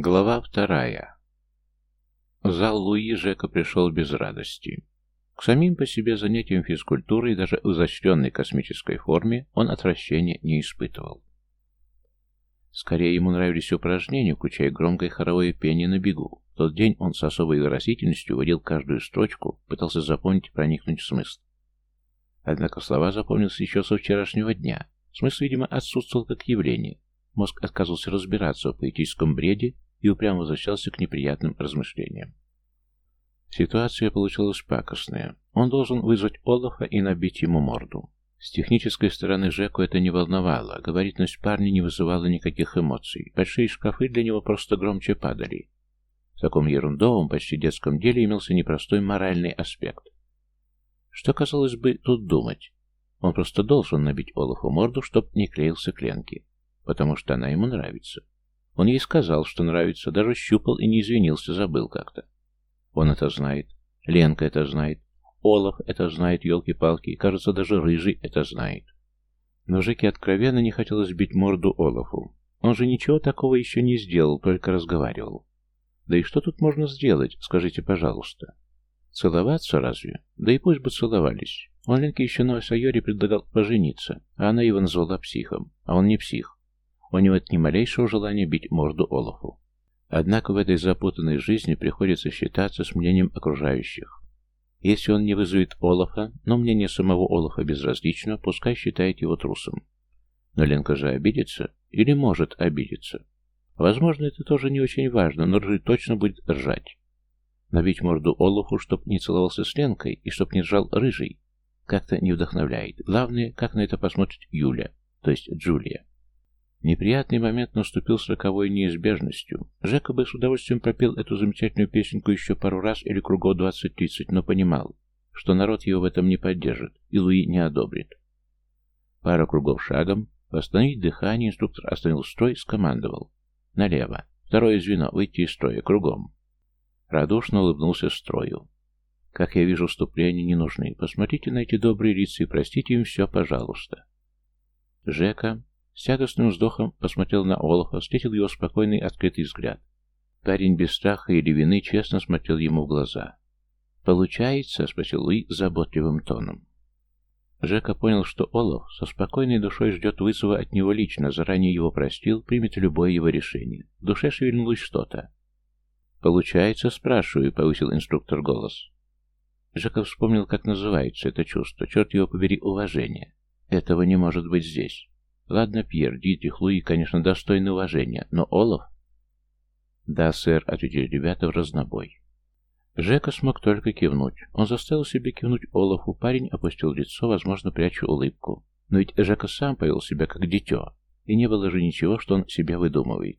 Глава вторая. В зал Луи Жека пришел без радости. К самим по себе занятиям физкультурой, даже в изощренной космической форме, он отвращения не испытывал. Скорее ему нравились упражнения, включая громкое хоровое пение на бегу. В тот день он с особой выразительностью водил каждую строчку, пытался запомнить и проникнуть в смысл. Однако слова запомнился еще со вчерашнего дня. Смысл, видимо, отсутствовал как явление. Мозг отказывался разбираться в поэтическом бреде и упрямо возвращался к неприятным размышлениям. Ситуация получилась пакостная. Он должен вызвать Олафа и набить ему морду. С технической стороны Жеку это не волновало, говоритность парня не вызывала никаких эмоций. Большие шкафы для него просто громче падали. В таком ерундовом, почти детском деле имелся непростой моральный аспект. Что, казалось бы, тут думать? Он просто должен набить Олафу морду, чтоб не клеился к Ленке, потому что она ему нравится. Он ей сказал, что нравится, даже щупал и не извинился, забыл как-то. Он это знает. Ленка это знает. Олаф это знает, елки-палки, кажется, даже Рыжий это знает. Но Жеке откровенно не хотелось бить морду Олафу. Он же ничего такого еще не сделал, только разговаривал. Да и что тут можно сделать, скажите, пожалуйста? Целоваться разве? Да и пусть бы целовались. Он Ленке еще на Сайоре предлагал пожениться, а она его назвала психом, а он не псих. У него нет ни малейшего желания бить морду Олафу. Однако в этой запутанной жизни приходится считаться с мнением окружающих. Если он не вызовет Олафа, но мнение самого Олафа безразлично, пускай считает его трусом. Но Ленка же обидится или может обидеться. Возможно, это тоже не очень важно, но Ржи точно будет ржать. Набить морду Олафу, чтоб не целовался с Ленкой и чтоб не ржал Рыжий, как-то не вдохновляет. Главное, как на это посмотрит Юля, то есть Джулия. Неприятный момент наступил с роковой неизбежностью. Жека бы с удовольствием пропел эту замечательную песенку еще пару раз или кругов 20-30, но понимал, что народ его в этом не поддержит, и Луи не одобрит. Пара кругов шагом, восстановить дыхание, инструктор остановил строй, скомандовал. Налево. Второе звено, выйти из строя, кругом. Радушно улыбнулся строю. Как я вижу, вступления не нужны. Посмотрите на эти добрые лица и простите им все, пожалуйста. Жека с тягостным вздохом посмотрел на Олафа, встретил его спокойный открытый взгляд. Парень без страха или вины честно смотрел ему в глаза. «Получается?» — спросил Луи заботливым тоном. Жека понял, что Олаф со спокойной душой ждет вызова от него лично, заранее его простил, примет любое его решение. В душе шевельнулось что-то. «Получается?» — спрашиваю, — повысил инструктор голос. Жека вспомнил, как называется это чувство. Черт его побери, уважение. Этого не может быть здесь. Ладно, Пьер, Дитрих, Луи, конечно, достойны уважения, но Олаф... Да, сэр, ответили ребята в разнобой. Жека смог только кивнуть. Он заставил себе кивнуть Олафу. Парень опустил лицо, возможно, пряча улыбку. Но ведь Жека сам повел себя как дитё, и не было же ничего, что он себе выдумывает.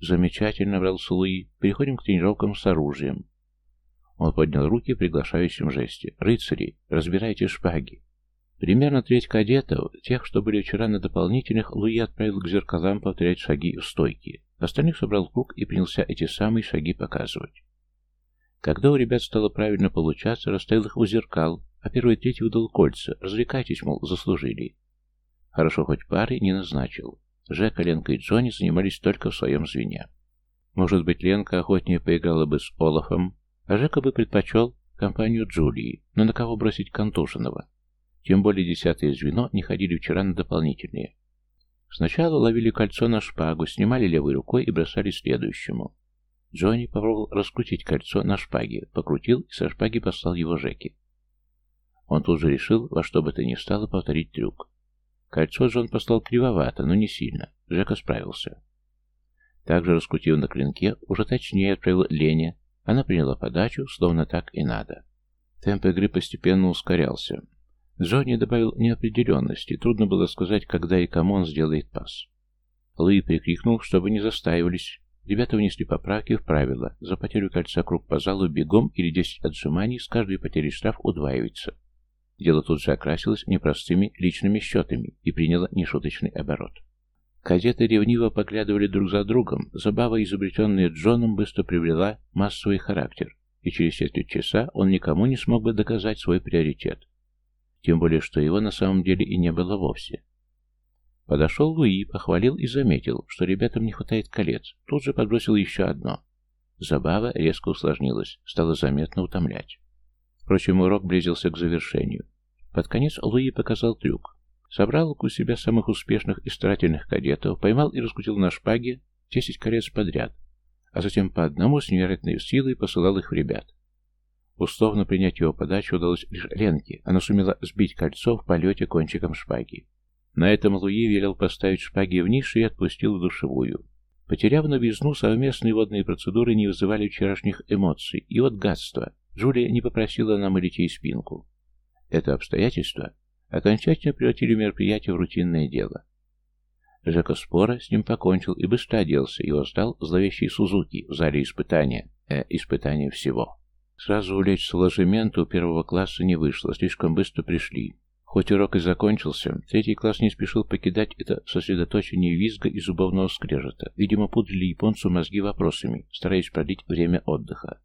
Замечательно, брался Луи. Переходим к тренировкам с оружием. Он поднял руки в приглашающем жесте. «Рыцари, разбирайте шпаги. Примерно треть кадетов, тех, что были вчера на дополнительных, Луи отправил к зеркалам повторять шаги в стойке. Остальных собрал в круг и принялся эти самые шаги показывать. Когда у ребят стало правильно получаться, расставил их у зеркал, а первый и третий выдал кольца. Развлекайтесь, мол, заслужили. Хорошо, хоть пары не назначил. Жека, Ленка и Джонни занимались только в своем звене. Может быть, Ленка охотнее поиграла бы с Олафом, а Жека бы предпочел компанию Джулии, но на кого бросить контуженного? Тем более десятое звено не ходили вчера на дополнительные. Сначала ловили кольцо на шпагу, снимали левой рукой и бросали следующему. Джонни попробовал раскрутить кольцо на шпаге, покрутил и со шпаги послал его Жеке. Он тут же решил во что бы то ни стало повторить трюк. Кольцо Джон послал кривовато, но не сильно. Жека справился. Также раскрутив на клинке, уже точнее отправил Лене. Она приняла подачу, словно так и надо. Темп игры постепенно ускорялся. Джонни добавил неопределенности, трудно было сказать, когда и кому он сделает пас. Луи прикрикнул, чтобы не застаивались. Ребята внесли поправки в правила. За потерю кольца круг по залу бегом или 10 отжиманий с каждой потерей штраф удваивается. Дело тут же окрасилось непростыми личными счетами и приняло нешуточный оборот. Кадеты ревниво поглядывали друг за другом. Забава, изобретенная Джоном, быстро приобрела массовый характер, и через четверть часа он никому не смог бы доказать свой приоритет. Тем более, что его на самом деле и не было вовсе. Подошел Луи, похвалил и заметил, что ребятам не хватает колец. Тут же подбросил еще одно. Забава резко усложнилась, стала заметно утомлять. Впрочем, урок близился к завершению. Под конец Луи показал трюк. Собрал у себя самых успешных и старательных кадетов, поймал и раскрутил на шпаге десять колец подряд, а затем по одному с невероятной силой посылал их в ребят. Условно принять его подачу удалось лишь Ленке, она сумела сбить кольцо в полете кончиком шпаги. На этом Луи велел поставить шпаги в нишу и отпустил в душевую. Потеряв новизну, совместные водные процедуры не вызывали вчерашних эмоций, и вот гадство. Джулия не попросила намылить ей спинку. Это обстоятельство окончательно превратили мероприятие в рутинное дело. Жека Спора с ним покончил и быстро оделся, его ждал зловещий Сузуки в зале испытания, э, испытания всего. Сразу улечь с ложемента у первого класса не вышло, слишком быстро пришли. Хоть урок и закончился, третий класс не спешил покидать это сосредоточение визга и зубовного скрежета. Видимо, пудрили японцу мозги вопросами, стараясь продлить время отдыха.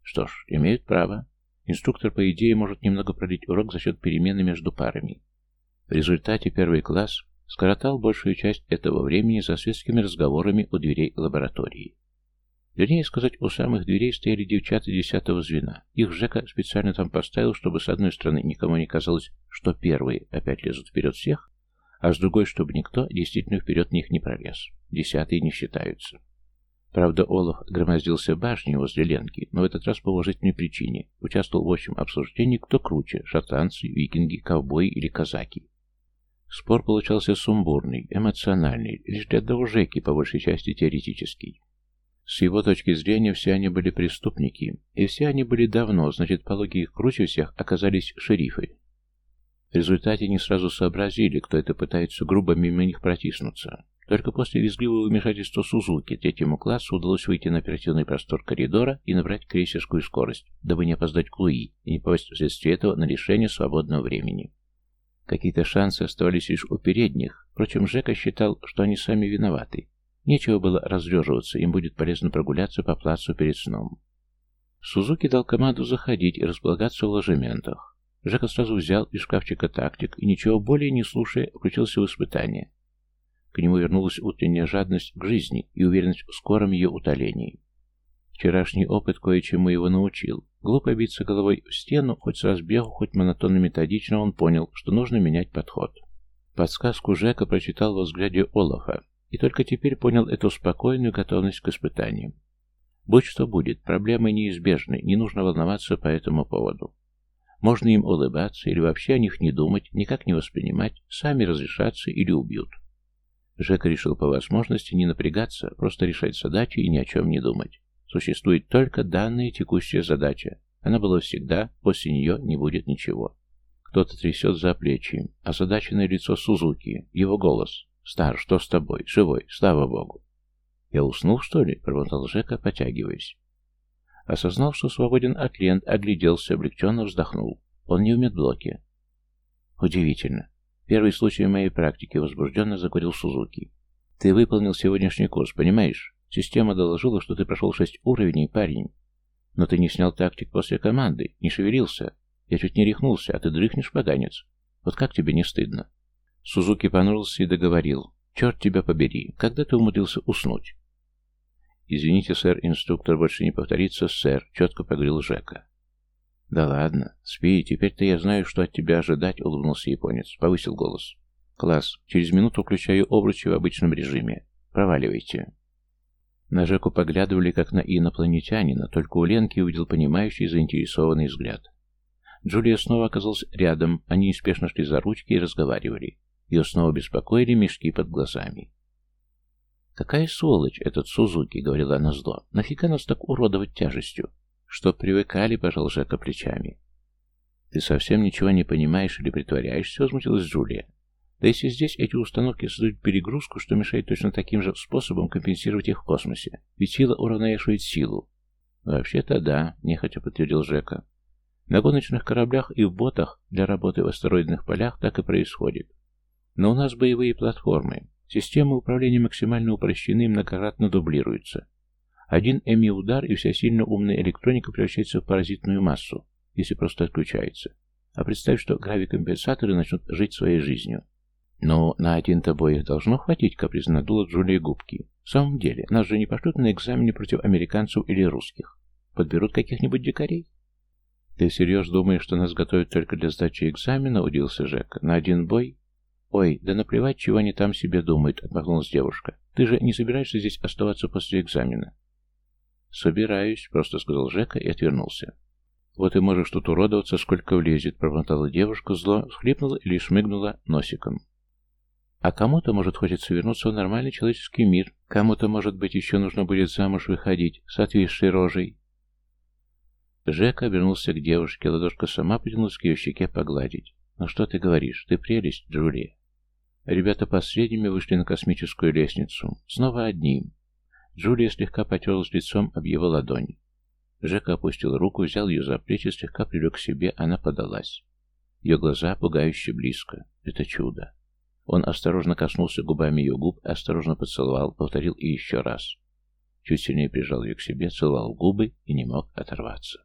Что ж, имеют право. Инструктор, по идее, может немного продлить урок за счет перемены между парами. В результате первый класс скоротал большую часть этого времени за светскими разговорами у дверей лаборатории. Вернее сказать, у самых дверей стояли девчата десятого звена. Их Жека специально там поставил, чтобы с одной стороны никому не казалось, что первые опять лезут вперед всех, а с другой, чтобы никто действительно вперед них не пролез. Десятые не считаются. Правда, Олаф громоздился башней возле Ленки, но в этот раз по уважительной причине. Участвовал в общем обсуждении, кто круче – шотландцы, викинги, ковбои или казаки. Спор получался сумбурный, эмоциональный, лишь для одного Жеки, по большей части теоретический. С его точки зрения все они были преступники, и все они были давно, значит, по логике круче всех оказались шерифы. В результате не сразу сообразили, кто это пытается грубо мимо них протиснуться. Только после визгливого вмешательства Сузуки третьему классу удалось выйти на оперативный простор коридора и набрать крейсерскую скорость, дабы не опоздать к Луи и не попасть вследствие этого на решение свободного времени. Какие-то шансы оставались лишь у передних, впрочем, Жека считал, что они сами виноваты, Нечего было разлеживаться, им будет полезно прогуляться по плацу перед сном. Сузуки дал команду заходить и располагаться в ложементах. Жека сразу взял из шкафчика тактик и, ничего более не слушая, включился в испытание. К нему вернулась утренняя жадность к жизни и уверенность в скором ее утолении. Вчерашний опыт кое-чему его научил. Глупо биться головой в стену, хоть с разбегу, хоть монотонно-методично, он понял, что нужно менять подход. Подсказку Жека прочитал во взгляде Олафа, и только теперь понял эту спокойную готовность к испытаниям. Будь что будет, проблемы неизбежны, не нужно волноваться по этому поводу. Можно им улыбаться или вообще о них не думать, никак не воспринимать, сами разрешаться или убьют. Жека решил по возможности не напрягаться, просто решать задачи и ни о чем не думать. Существует только данная текущая задача. Она была всегда, после нее не будет ничего. Кто-то трясет за плечи, а задаченное лицо Сузуки, его голос. «Стар, что с тобой? Живой, слава богу!» «Я уснул, что ли?» — пробормотал Жека, потягиваясь. Осознал, что свободен от лент, огляделся, облегченно вздохнул. Он не умеет блоки. Удивительно. Первый случай в моей практике возбужденно заговорил Сузуки. Ты выполнил сегодняшний курс, понимаешь? Система доложила, что ты прошел шесть уровней, парень. Но ты не снял тактик после команды, не шевелился. Я чуть не рехнулся, а ты дрыхнешь, поганец. Вот как тебе не стыдно? Сузуки понурился и договорил. «Черт тебя побери, когда ты умудрился уснуть?» «Извините, сэр, инструктор больше не повторится, сэр», — четко поговорил Жека. «Да ладно, спи, теперь-то я знаю, что от тебя ожидать», — улыбнулся японец. Повысил голос. «Класс, через минуту включаю обручи в обычном режиме. Проваливайте». На Жеку поглядывали, как на инопланетянина, только у Ленки увидел понимающий и заинтересованный взгляд. Джулия снова оказалась рядом, они неспешно шли за ручки и разговаривали. Ее снова беспокоили мешки под глазами. «Какая сволочь этот Сузуки!» — говорила она зло. «Нафига нас так уродовать тяжестью?» «Чтоб привыкали», — пожал Жека плечами. «Ты совсем ничего не понимаешь или притворяешься?» — возмутилась Джулия. «Да если здесь эти установки создают перегрузку, что мешает точно таким же способом компенсировать их в космосе? Ведь сила уравновешивает силу». «Вообще-то да», — нехотя подтвердил Жека. «На гоночных кораблях и в ботах для работы в астероидных полях так и происходит. Но у нас боевые платформы. Системы управления максимально упрощены и многократно дублируются. Один эми-удар, и вся сильно умная электроника превращается в паразитную массу, если просто отключается. А представь, что гравикомпенсаторы начнут жить своей жизнью. «Ну, на один-то их должно хватить», — капризно надула Джулия губки. «В самом деле, нас же не пошлют на экзамене против американцев или русских. Подберут каких-нибудь дикарей?» «Ты серьезно думаешь, что нас готовят только для сдачи экзамена?» — удивился Жека. «На один бой?» «Ой, да наплевать, чего они там себе думают», — отмахнулась девушка. «Ты же не собираешься здесь оставаться после экзамена?» «Собираюсь», — просто сказал Жека и отвернулся. «Вот и можешь тут уродоваться, сколько влезет», — пробормотала девушка зло, схлипнула или шмыгнула носиком. А кому-то, может, хочется вернуться в нормальный человеческий мир. Кому-то, может быть, еще нужно будет замуж выходить с отвисшей рожей. Жека обернулся к девушке, ладошка сама потянулась к ее щеке погладить. «Ну что ты говоришь? Ты прелесть, Джулия». Ребята последними вышли на космическую лестницу. Снова одни. Джулия слегка потерлась лицом об его ладонь. Жека опустил руку, взял ее за плечи, слегка привлек к себе, она подалась. Ее глаза пугающе близко. Это чудо. Он осторожно коснулся губами ее губ, осторожно поцеловал, повторил и еще раз. Чуть сильнее прижал ее к себе, целовал губы и не мог оторваться.